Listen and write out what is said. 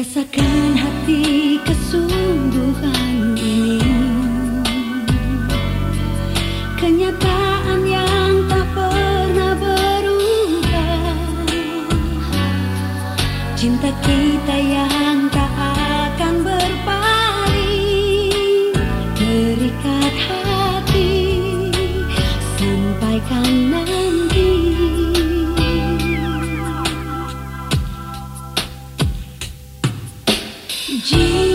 Rasakan hati kesungguhan ini. Kenyataan yang tak pernah berubah. Cinta kita 一。